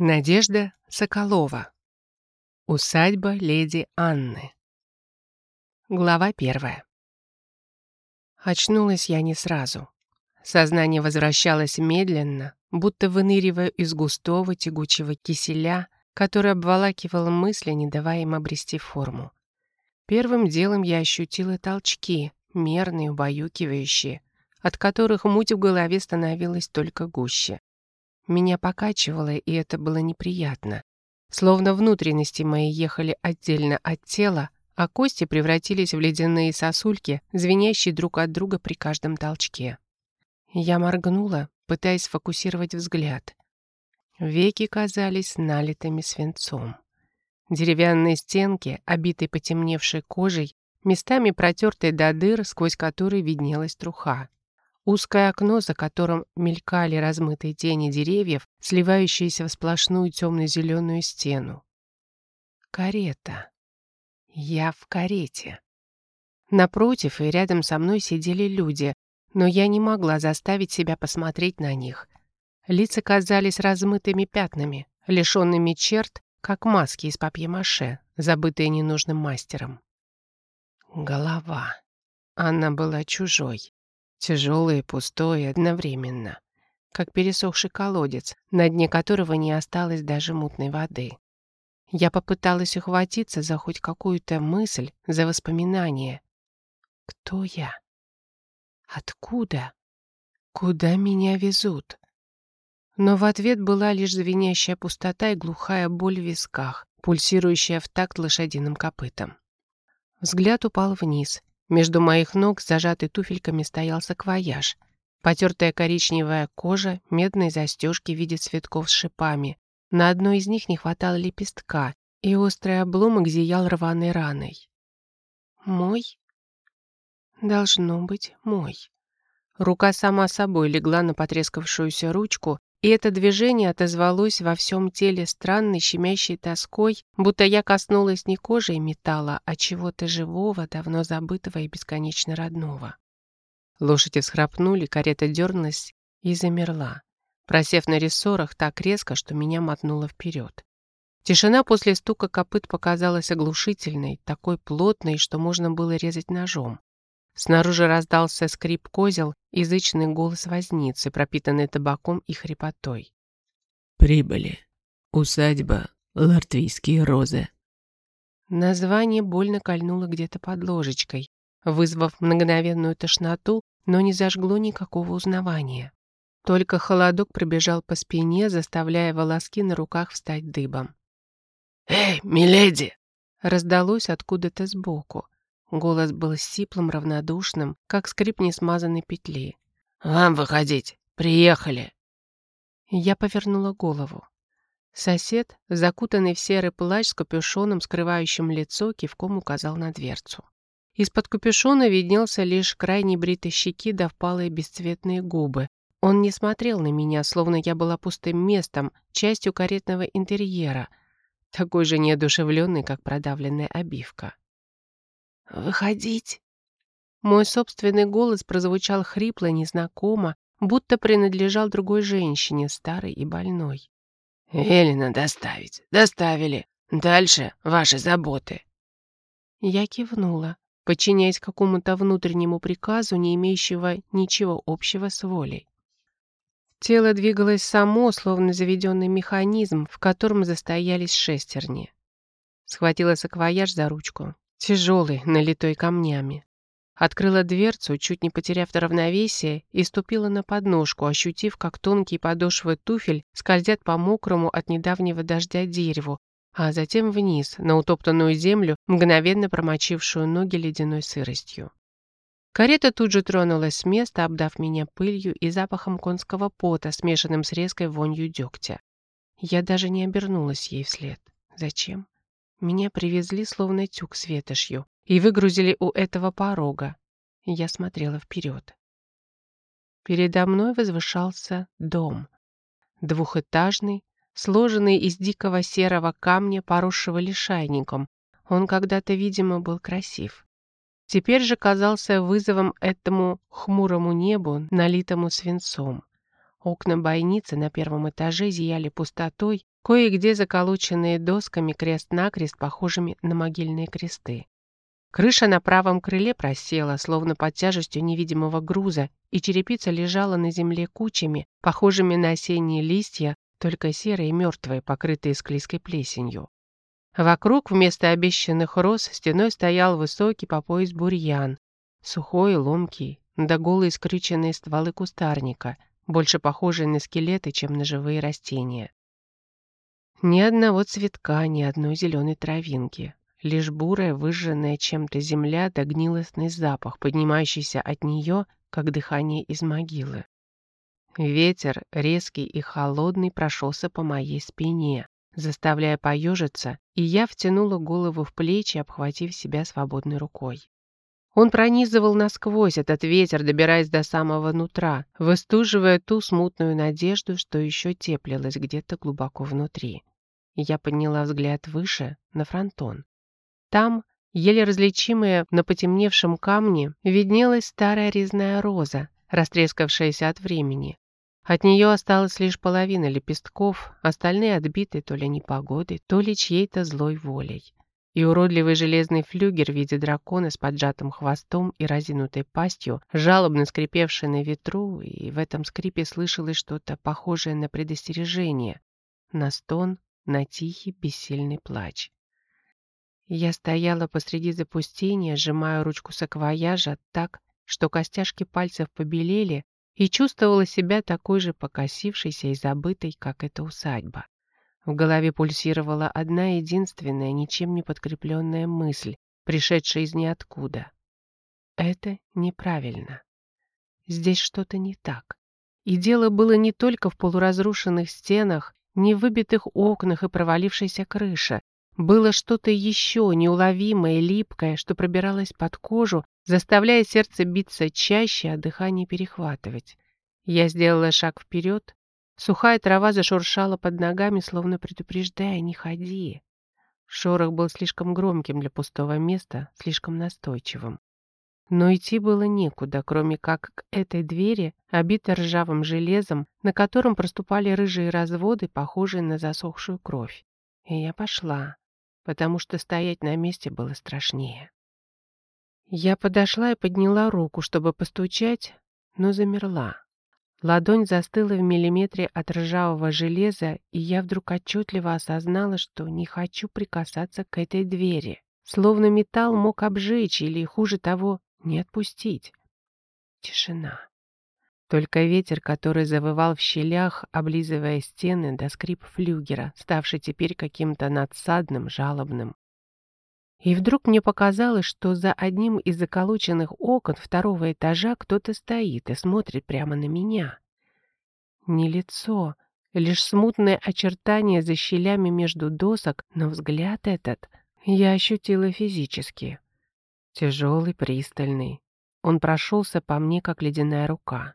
Надежда Соколова. Усадьба леди Анны. Глава первая. Очнулась я не сразу. Сознание возвращалось медленно, будто выныривая из густого тягучего киселя, который обволакивал мысли, не давая им обрести форму. Первым делом я ощутила толчки, мерные, убаюкивающие, от которых муть в голове становилась только гуще. Меня покачивало, и это было неприятно. Словно внутренности мои ехали отдельно от тела, а кости превратились в ледяные сосульки, звенящие друг от друга при каждом толчке. Я моргнула, пытаясь сфокусировать взгляд. Веки казались налитыми свинцом. Деревянные стенки, обитые потемневшей кожей, местами протертые до дыр, сквозь которые виднелась труха. Узкое окно, за которым мелькали размытые тени деревьев, сливающиеся в сплошную темно-зеленую стену. Карета. Я в карете. Напротив и рядом со мной сидели люди, но я не могла заставить себя посмотреть на них. Лица казались размытыми пятнами, лишенными черт, как маски из папье-маше, забытые ненужным мастером. Голова. Она была чужой. Тяжелое и пустое одновременно, как пересохший колодец, на дне которого не осталось даже мутной воды. Я попыталась ухватиться за хоть какую-то мысль, за воспоминание. Кто я? Откуда? Куда меня везут? Но в ответ была лишь звенящая пустота и глухая боль в висках, пульсирующая в такт лошадиным копытом. Взгляд упал вниз, между моих ног, зажатый туфельками, стоял саквояж. Потертая коричневая кожа, медные застежки в виде цветков с шипами. На одной из них не хватало лепестка, и острый обломок зиял рваной раной. «Мой?» «Должно быть, мой». Рука сама собой легла на потрескавшуюся ручку, и это движение отозвалось во всем теле странной щемящей тоской, будто я коснулась не кожи и металла, а чего-то живого, давно забытого и бесконечно родного. Лошади всхрапнули, карета дернулась и замерла, просев на рессорах так резко, что меня мотнуло вперед. Тишина после стука копыт показалась оглушительной, такой плотной, что можно было резать ножом. Снаружи раздался скрип козел, язычный голос возницы, пропитанный табаком и хрипотой. «Прибыли. Усадьба. Лартвийские розы». Название больно кольнуло где-то под ложечкой, вызвав мгновенную тошноту, но не зажгло никакого узнавания. Только холодок пробежал по спине, заставляя волоски на руках встать дыбом. «Эй, миледи!» раздалось откуда-то сбоку. Голос был сиплым, равнодушным, как скрип несмазанной петли. «Вам выходить! Приехали!» Я повернула голову. Сосед, закутанный в серый плащ с капюшоном, скрывающим лицо, кивком указал на дверцу. Из-под капюшона виднелся лишь край небритой щеки да впалые бесцветные губы. Он не смотрел на меня, словно я была пустым местом, частью каретного интерьера, такой же неодушевленный, как продавленная обивка. «Выходить?» Мой собственный голос прозвучал хрипло, незнакомо, будто принадлежал другой женщине, старой и больной. «Велено доставить. Доставили. Дальше ваши заботы». Я кивнула, подчиняясь какому-то внутреннему приказу, не имеющего ничего общего с волей. Тело двигалось само, словно заведенный механизм, в котором застоялись шестерни. Схватила саквояж за ручку, тяжелый, налитой камнями. Открыла дверцу, чуть не потеряв равновесие, и ступила на подножку, ощутив, как тонкие подошвы туфель скользят по мокрому от недавнего дождя дереву, а затем вниз, на утоптанную землю, мгновенно промочившую ноги ледяной сыростью. Карета тут же тронулась с места, обдав меня пылью и запахом конского пота, смешанным с резкой вонью дегтя. Я даже не обернулась ей вслед. Зачем? Меня привезли словно тюк с ветошью и выгрузили у этого порога. Я смотрела вперед. Передо мной возвышался дом. Двухэтажный, сложенный из дикого серого камня, поросшего лишайником. Он когда-то, видимо, был красив. Теперь же казался вызовом этому хмурому небу, налитому свинцом. Окна бойницы на первом этаже зияли пустотой, кое-где заколоченные досками крест-накрест, похожими на могильные кресты. Крыша на правом крыле просела, словно под тяжестью невидимого груза, и черепица лежала на земле кучами, похожими на осенние листья, только серые и мертвые, покрытые склизкой плесенью. Вокруг вместо обещанных роз стеной стоял высокий по пояс бурьян, сухой, ломкий, да голые скрюченные стволы кустарника, больше похожие на скелеты, чем на живые растения. Ни одного цветка, ни одной зеленой травинки. Лишь бурая, выжженная чем-то земля да гнилостный запах, поднимающийся от нее, как дыхание из могилы. Ветер, резкий и холодный, прошелся по моей спине, заставляя поежиться, и я втянула голову в плечи, обхватив себя свободной рукой. Он пронизывал насквозь этот ветер, добираясь до самого нутра, выстуживая ту смутную надежду, что еще теплилась где-то глубоко внутри. Я подняла взгляд выше, на фронтон. Там, еле различимая на потемневшем камне, виднелась старая резная роза, растрескавшаяся от времени. От нее осталась лишь половина лепестков, остальные отбиты то ли непогодой, то ли чьей-то злой волей и уродливый железный флюгер в виде дракона с поджатым хвостом и разинутой пастью, жалобно скрипевший на ветру, и в этом скрипе слышалось что-то похожее на предостережение, на стон, на тихий бессильный плач. Я стояла посреди запустения, сжимая ручку саквояжа так, что костяшки пальцев побелели, и чувствовала себя такой же покосившейся и забытой, как эта усадьба. В голове пульсировала одна единственная, ничем не подкрепленная мысль, пришедшая из ниоткуда. Это неправильно. Здесь что-то не так. И дело было не только в полуразрушенных стенах, не в выбитых окнах и провалившейся крыше. Было что-то еще неуловимое, липкое, что пробиралось под кожу, заставляя сердце биться чаще, а дыхание перехватывать. Я сделала шаг вперед, Сухая трава зашуршала под ногами, словно предупреждая «не ходи». Шорох был слишком громким для пустого места, слишком настойчивым. Но идти было некуда, кроме как к этой двери, обитой ржавым железом, на котором проступали рыжие разводы, похожие на засохшую кровь. И я пошла, потому что стоять на месте было страшнее. Я подошла и подняла руку, чтобы постучать, но замерла. Ладонь застыла в миллиметре от ржавого железа, и я вдруг отчетливо осознала, что не хочу прикасаться к этой двери. Словно металл мог обжечь или, хуже того, не отпустить. Тишина. Только ветер, который завывал в щелях, облизывая стены до скрип флюгера, ставший теперь каким-то надсадным, жалобным. И вдруг мне показалось, что за одним из заколоченных окон второго этажа кто-то стоит и смотрит прямо на меня. Не лицо, лишь смутное очертание за щелями между досок, но взгляд этот я ощутила физически. Тяжелый, пристальный. Он прошелся по мне, как ледяная рука.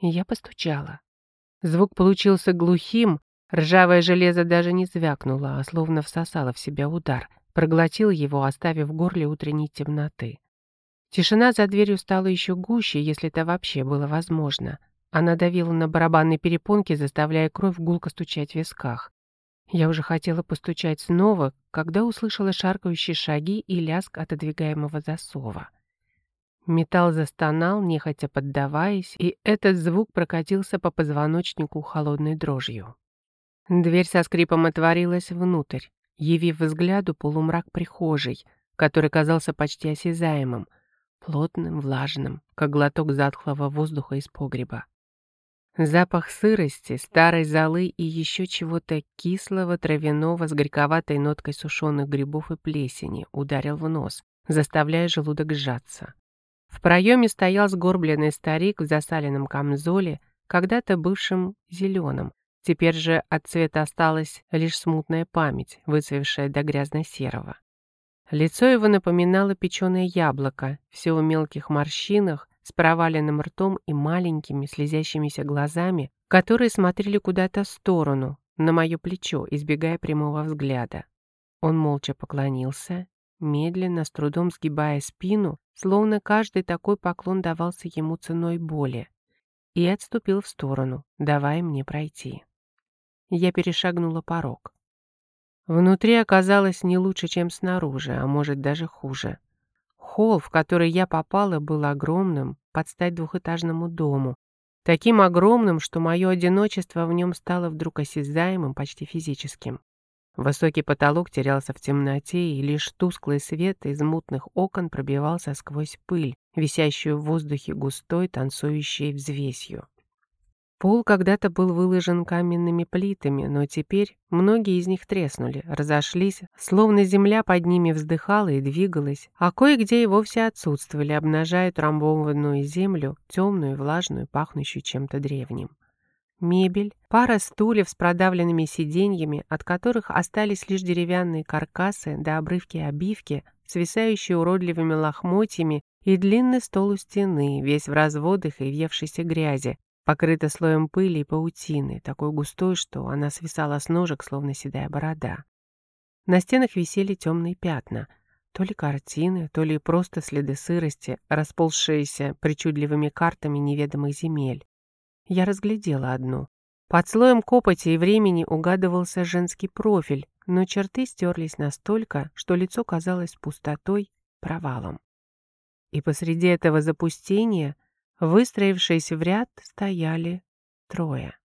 И я постучала. Звук получился глухим, ржавое железо даже не звякнуло, а словно всосало в себя удар — проглотил его, оставив в горле утренней темноты. Тишина за дверью стала еще гуще, если это вообще было возможно. Она давила на барабанные перепонки, заставляя кровь гулко стучать в висках. Я уже хотела постучать снова, когда услышала шаркающие шаги и лязг отодвигаемого засова. Металл застонал, нехотя поддаваясь, и этот звук прокатился по позвоночнику холодной дрожью. Дверь со скрипом отворилась внутрь явив взгляду полумрак прихожей, который казался почти осязаемым, плотным, влажным, как глоток затхлого воздуха из погреба. Запах сырости, старой золы и еще чего-то кислого, травяного с горьковатой ноткой сушеных грибов и плесени ударил в нос, заставляя желудок сжаться. В проеме стоял сгорбленный старик в засаленном камзоле, когда-то бывшим зеленым, Теперь же от цвета осталась лишь смутная память, выцвевшая до грязно-серого. Лицо его напоминало печеное яблоко, все в мелких морщинах, с проваленным ртом и маленькими слезящимися глазами, которые смотрели куда-то в сторону, на мое плечо, избегая прямого взгляда. Он молча поклонился, медленно, с трудом сгибая спину, словно каждый такой поклон давался ему ценой боли. и отступил в сторону, давая мне пройти. Я перешагнула порог. Внутри оказалось не лучше, чем снаружи, а может даже хуже. Холл, в который я попала, был огромным, под стать двухэтажному дому. Таким огромным, что мое одиночество в нем стало вдруг осязаемым, почти физическим. Высокий потолок терялся в темноте, и лишь тусклый свет из мутных окон пробивался сквозь пыль, висящую в воздухе густой, танцующей взвесью. Пол когда-то был выложен каменными плитами, но теперь многие из них треснули, разошлись, словно земля под ними вздыхала и двигалась, а кое-где и вовсе отсутствовали, обнажая трамбованную землю, темную, влажную, пахнущую чем-то древним. Мебель, пара стульев с продавленными сиденьями, от которых остались лишь деревянные каркасы да обрывки обивки, свисающие уродливыми лохмотьями, и длинный стол у стены, весь в разводах и въевшейся грязи, покрыта слоем пыли и паутины, такой густой, что она свисала с ножек, словно седая борода. На стенах висели темные пятна, то ли картины, то ли просто следы сырости, расползшиеся причудливыми картами неведомых земель. Я разглядела одну. Под слоем копоти и времени угадывался женский профиль, но черты стерлись настолько, что лицо казалось пустотой, провалом. И посреди этого запустения Выстроившись в ряд, стояли трое.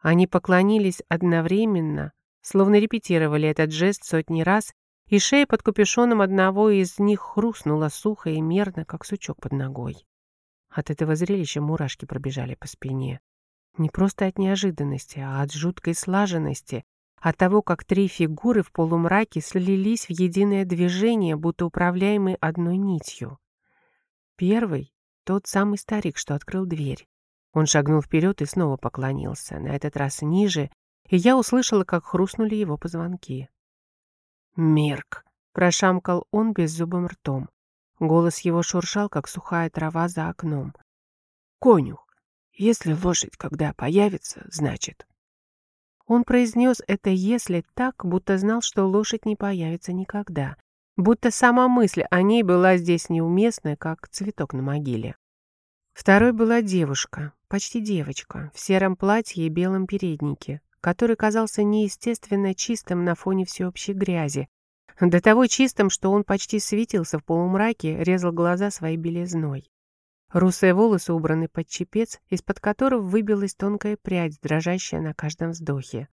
Они поклонились одновременно, словно репетировали этот жест сотни раз, и шея под капюшоном одного из них хрустнула сухо и мерно, как сучок под ногой. От этого зрелища мурашки пробежали по спине. Не просто от неожиданности, а от жуткой слаженности, от того, как три фигуры в полумраке слились в единое движение, будто управляемые одной нитью. Первый тот самый старик, что открыл дверь. Он шагнул вперед и снова поклонился, на этот раз ниже, и я услышала, как хрустнули его позвонки. «Мирк!» — прошамкал он беззубым ртом. Голос его шуршал, как сухая трава за окном. «Конюх! Если лошадь когда появится, значит...» Он произнес это «если» так, будто знал, что лошадь не появится никогда, будто сама мысль о ней была здесь неуместная, как цветок на могиле. Второй была девушка, почти девочка, в сером платье и белом переднике, который казался неестественно чистым на фоне всеобщей грязи, до того чистым, что он почти светился в полумраке, резал глаза своей белизной. Русые волосы убраны под чепец, из-под которого выбилась тонкая прядь, дрожащая на каждом вздохе.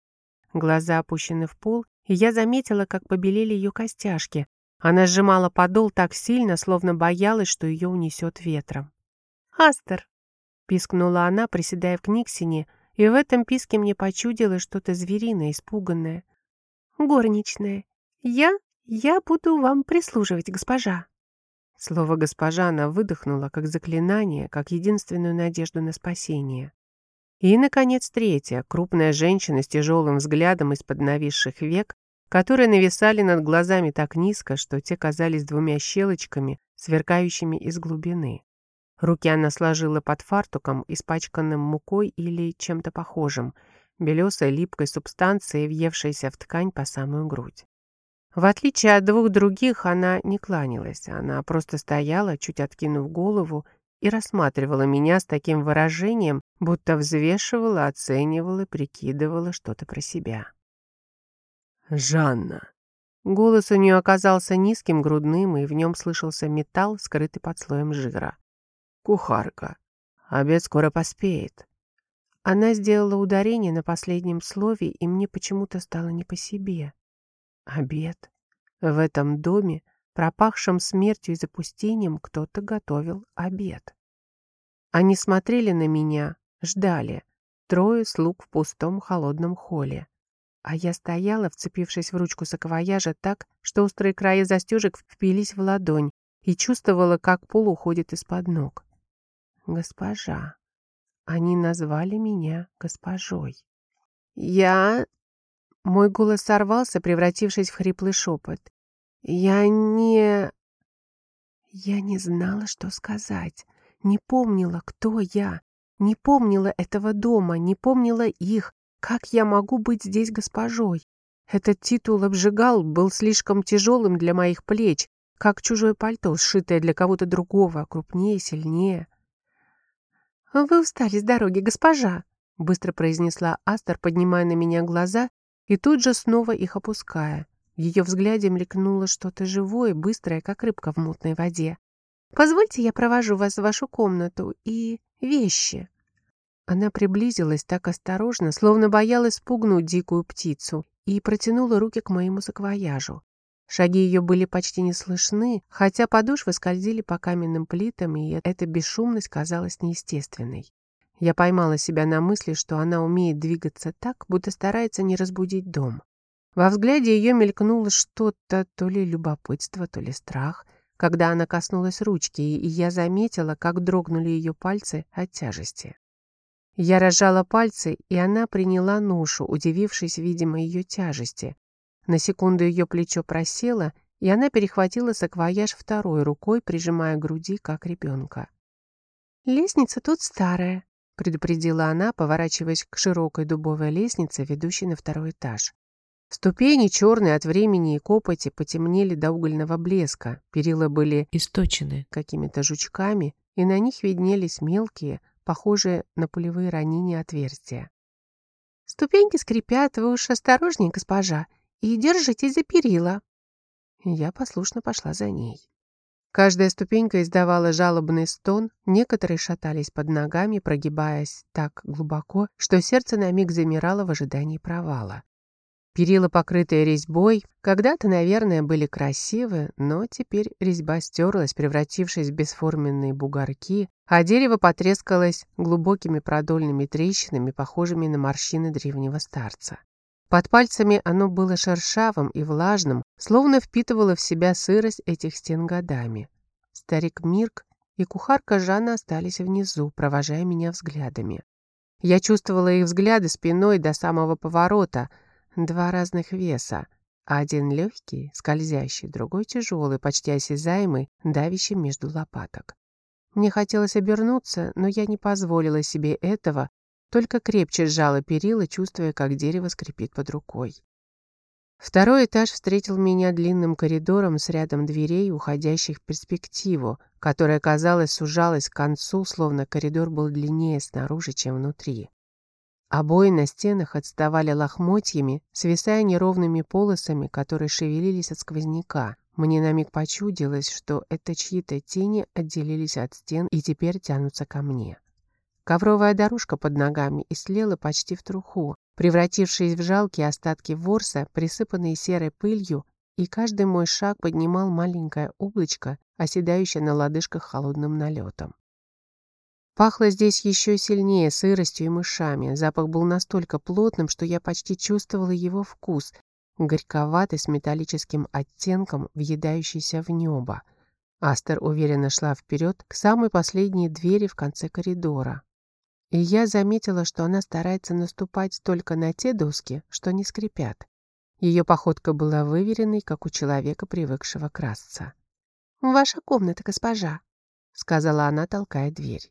Глаза опущены в пол, и я заметила, как побелели ее костяшки, она сжимала подол так сильно, словно боялась, что ее унесет ветром. «Астер!» — пискнула она, приседая в Книксине, и в этом писке мне почудилось что-то звериное, испуганное. «Горничная, я... я буду вам прислуживать, госпожа!» Слово «госпожа» она выдохнула, как заклинание, как единственную надежду на спасение. И, наконец, третья, крупная женщина с тяжелым взглядом из-под нависших век, которые нависали над глазами так низко, что те казались двумя щелочками, сверкающими из глубины. Руки она сложила под фартуком, испачканным мукой или чем-то похожим, белесой липкой субстанцией, въевшейся в ткань по самую грудь. В отличие от двух других, она не кланялась, она просто стояла, чуть откинув голову, и рассматривала меня с таким выражением, будто взвешивала, оценивала, прикидывала что-то про себя. «Жанна!» Голос у нее оказался низким, грудным, и в нем слышался металл, скрытый под слоем жира. «Кухарка, обед скоро поспеет». Она сделала ударение на последнем слове, и мне почему-то стало не по себе. Обед. В этом доме, пропахшем смертью и запустением, кто-то готовил обед. Они смотрели на меня, ждали. Трое слуг в пустом холодном холле. А я стояла, вцепившись в ручку саквояжа так, что острые края застежек впились в ладонь и чувствовала, как пол уходит из-под ног. Госпожа. Они назвали меня госпожой. Я... Мой голос сорвался, превратившись в хриплый шепот. Я не... Я не знала, что сказать. Не помнила, кто я. Не помнила этого дома, не помнила их, как я могу быть здесь госпожой? Этот титул обжигал, был слишком тяжелым для моих плеч, как чужое пальто, сшитое для кого-то другого, крупнее, сильнее. «Вы устали с дороги, госпожа», — быстро произнесла Астер, поднимая на меня глаза и тут же снова их опуская. В ее взгляде мелькнуло что-то живое, быстрое, как рыбка в мутной воде. «Позвольте, я провожу вас в вашу комнату и вещи». Она приблизилась так осторожно, словно боялась спугнуть дикую птицу, и протянула руки к моему саквояжу. Шаги ее были почти не слышны, хотя подошвы скользили по каменным плитам, и эта бесшумность казалась неестественной. Я поймала себя на мысли, что она умеет двигаться так, будто старается не разбудить дом. Во взгляде ее мелькнуло что-то, то ли любопытство, то ли страх, когда она коснулась ручки, и я заметила, как дрогнули ее пальцы от тяжести. Я разжала пальцы, и она приняла ношу, удивившись, видимо, ее тяжести. На секунду ее плечо просело, и она перехватила саквояж второй рукой, прижимая к груди, как ребенка. «Лестница тут старая», — предупредила она, поворачиваясь к широкой дубовой лестнице, ведущей на второй этаж. Ступени, черные от времени и копоти, потемнели до угольного блеска, перила были источены какими-то жучками, и на них виднелись мелкие, похожие на пулевые ранения отверстия. «Ступеньки скрипят, вы уж осторожней, госпожа, и держитесь за перила». Я послушно пошла за ней. Каждая ступенька издавала жалобный стон, некоторые шатались под ногами, прогибаясь так глубоко, что сердце на миг замирало в ожидании провала. Перила, покрытые резьбой, когда-то, наверное, были красивы, но теперь резьба стерлась, превратившись в бесформенные бугорки, а дерево потрескалось глубокими продольными трещинами, похожими на морщины древнего старца. Под пальцами оно было шершавым и влажным, словно впитывало в себя сырость этих стен годами. Старик Мирк и кухарка Жанна остались внизу, провожая меня взглядами. Я чувствовала их взгляды спиной до самого поворота — Два разных веса. Один легкий, скользящий, другой тяжелый, почти осязаемый, давящий между лопаток. Мне хотелось обернуться, но я не позволила себе этого, только крепче сжала перила, чувствуя, как дерево скрипит под рукой. Второй этаж встретил меня длинным коридором с рядом дверей, уходящих в перспективу, которая, казалось, сужалась к концу, словно коридор был длиннее снаружи, чем внутри. Обои на стенах отставали лохмотьями, свисая неровными полосами, которые шевелились от сквозняка. Мне на миг почудилось, что это чьи-то тени отделились от стен и теперь тянутся ко мне. Ковровая дорожка под ногами истлела почти в труху, превратившись в жалкие остатки ворса, присыпанные серой пылью, и каждый мой шаг поднимал маленькое облачко, оседающее на лодыжках холодным налетом. Пахло здесь еще сильнее сыростью и мышами. Запах был настолько плотным, что я почти чувствовала его вкус, горьковатый с металлическим оттенком, въедающийся в небо. Астер уверенно шла вперед к самой последней двери в конце коридора. И я заметила, что она старается наступать только на те доски, что не скрипят. Ее походка была выверенной, как у человека, привыкшего красться. «Ваша комната, госпожа», — сказала она, толкая дверь.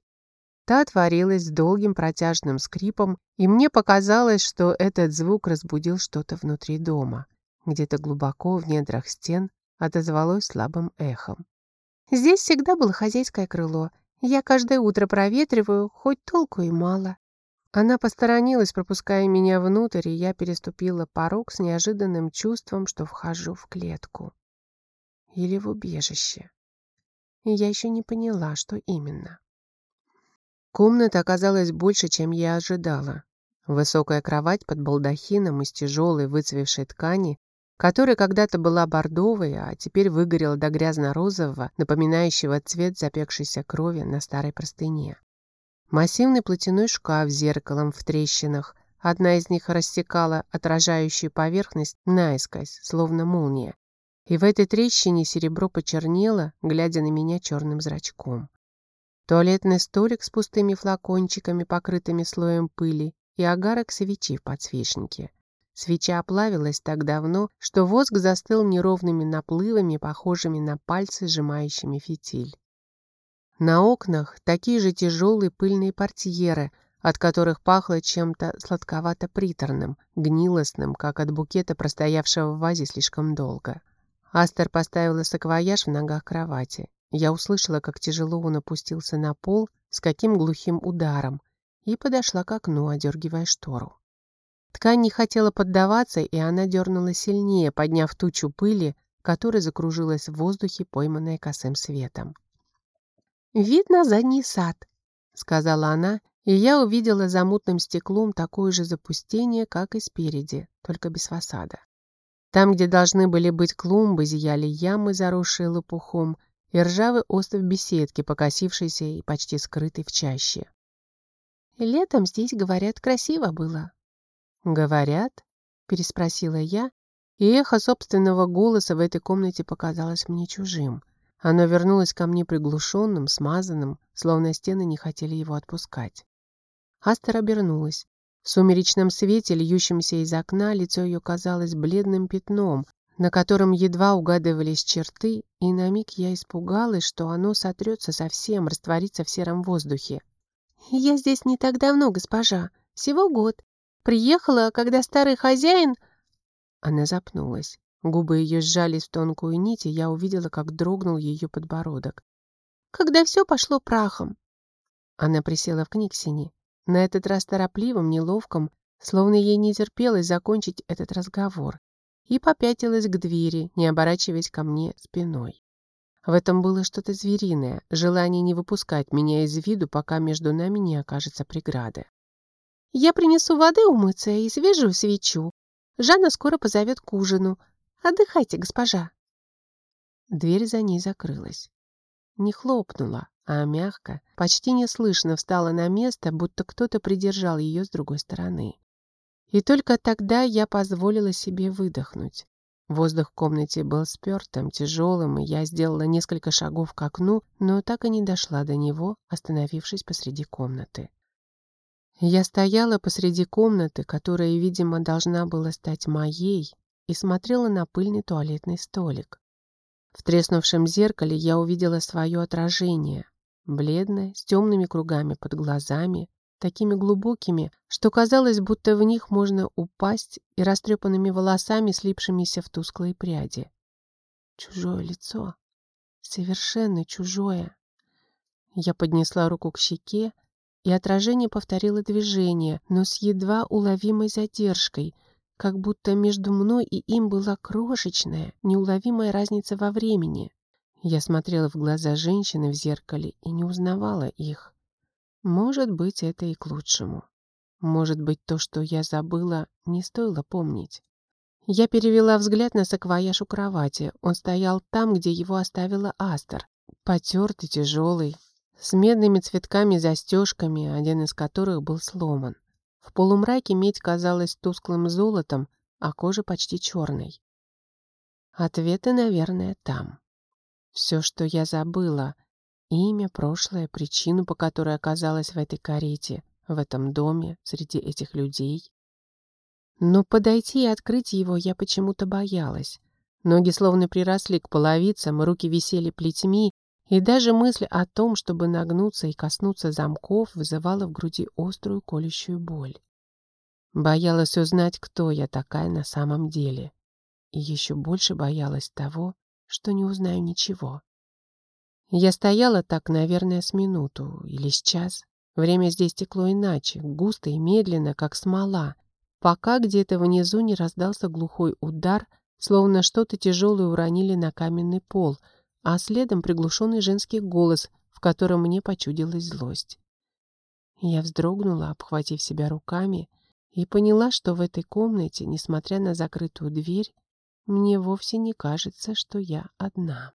Та отворилась с долгим протяжным скрипом, и мне показалось, что этот звук разбудил что-то внутри дома. Где-то глубоко в недрах стен отозвалось слабым эхом. «Здесь всегда было хозяйское крыло. Я каждое утро проветриваю, хоть толку и мало». Она посторонилась, пропуская меня внутрь, и я переступила порог с неожиданным чувством, что вхожу в клетку. Или в убежище. Я еще не поняла, что именно. Комната оказалась больше, чем я ожидала. Высокая кровать под балдахином из тяжелой выцвевшей ткани, которая когда-то была бордовой, а теперь выгорела до грязно-розового, напоминающего цвет запекшейся крови на старой простыне. Массивный платяной шкаф с зеркалом в трещинах. Одна из них рассекала отражающую поверхность наискось, словно молния. И в этой трещине серебро почернело, глядя на меня черным зрачком. Туалетный столик с пустыми флакончиками, покрытыми слоем пыли, и агарок свечи в подсвечнике. Свеча оплавилась так давно, что воск застыл неровными наплывами, похожими на пальцы, сжимающими фитиль. На окнах такие же тяжелые пыльные портьеры, от которых пахло чем-то сладковато-приторным, гнилостным, как от букета, простоявшего в вазе слишком долго. Астер поставила саквояж в ногах кровати. Я услышала, как тяжело он опустился на пол, с каким глухим ударом, и подошла к окну, одергивая штору. Ткань не хотела поддаваться, и она дернула сильнее, подняв тучу пыли, которая закружилась в воздухе, пойманная косым светом. «Вид на задний сад», — сказала она, и я увидела за мутным стеклом такое же запустение, как и спереди, только без фасада. Там, где должны были быть клумбы, зияли ямы, заросшие лопухом, и ржавый остров беседки, покосившийся и почти скрытый в чаще. «Летом здесь, говорят, красиво было», «Говорят?» — переспросила я, и эхо собственного голоса в этой комнате показалось мне чужим. Оно вернулось ко мне приглушенным, смазанным, словно стены не хотели его отпускать. Астер обернулась. В сумеречном свете, льющемся из окна, лицо ее казалось бледным пятном, на котором едва угадывались черты, и на миг я испугалась, что оно сотрется совсем, растворится в сером воздухе. «Я здесь не так давно, госпожа. Всего год. Приехала, когда старый хозяин...» Она запнулась. Губы ее сжались в тонкую нить, и я увидела, как дрогнул ее подбородок. «Когда все пошло прахом!» Она присела в книгсине, на этот раз торопливым, неловком, словно ей не терпелось закончить этот разговор, и попятилась к двери, не оборачиваясь ко мне спиной. В этом было что-то звериное, желание не выпускать меня из виду, пока между нами не окажется преграда. Я принесу воды умыться и свежую свечу. Жанна скоро позовет к ужину. Отдыхайте, госпожа. Дверь за ней закрылась. Не хлопнула, а мягко, почти неслышно встала на место, будто кто-то придержал ее с другой стороны. И только тогда я позволила себе выдохнуть. Воздух в комнате был спертым, тяжелым, и я сделала несколько шагов к окну, но так и не дошла до него, остановившись посреди комнаты. Я стояла посреди комнаты, которая, видимо, должна была стать моей, и смотрела на пыльный туалетный столик. В треснувшем зеркале я увидела свое отражение, бледное, с темными кругами под глазами, такими глубокими, что казалось, будто в них можно упасть и растрепанными волосами, слипшимися в тусклые пряди. Чужое лицо, совершенно чужое. Я поднесла руку к щеке, и отражение повторило движение, но с едва уловимой задержкой, как будто между мной и им была крошечная, неуловимая разница во времени. Я смотрела в глаза женщины в зеркале и не узнавала их. Может быть, это и к лучшему. Может быть, то, что я забыла, не стоило помнить. Я перевела взгляд на саквояж у кровати. Он стоял там, где его оставила Астер. Потертый, тяжелый, с медными цветками-застежками, один из которых был сломан. В полумраке медь казалась тусклым золотом, а кожа почти черной. Ответы, наверное, там. Все, что я забыла, имя, прошлое, причину, по которой оказалась в этой карете, в этом доме, среди этих людей. Но подойти и открыть его я почему-то боялась. Ноги словно приросли к половицам, руки висели плетьми, и даже мысль о том, чтобы нагнуться и коснуться замков, вызывала в груди острую колющую боль. Боялась узнать, кто я такая на самом деле. И еще больше боялась того, что не узнаю ничего. Я стояла так, наверное, с минуту или с час. Время здесь текло иначе, густо и медленно, как смола, пока где-то внизу не раздался глухой удар, словно что-то тяжелое уронили на каменный пол — а следом приглушенный женский голос, в котором мне почудилась злость. Я вздрогнула, обхватив себя руками, и поняла, что в этой комнате, несмотря на закрытую дверь, мне вовсе не кажется, что я одна.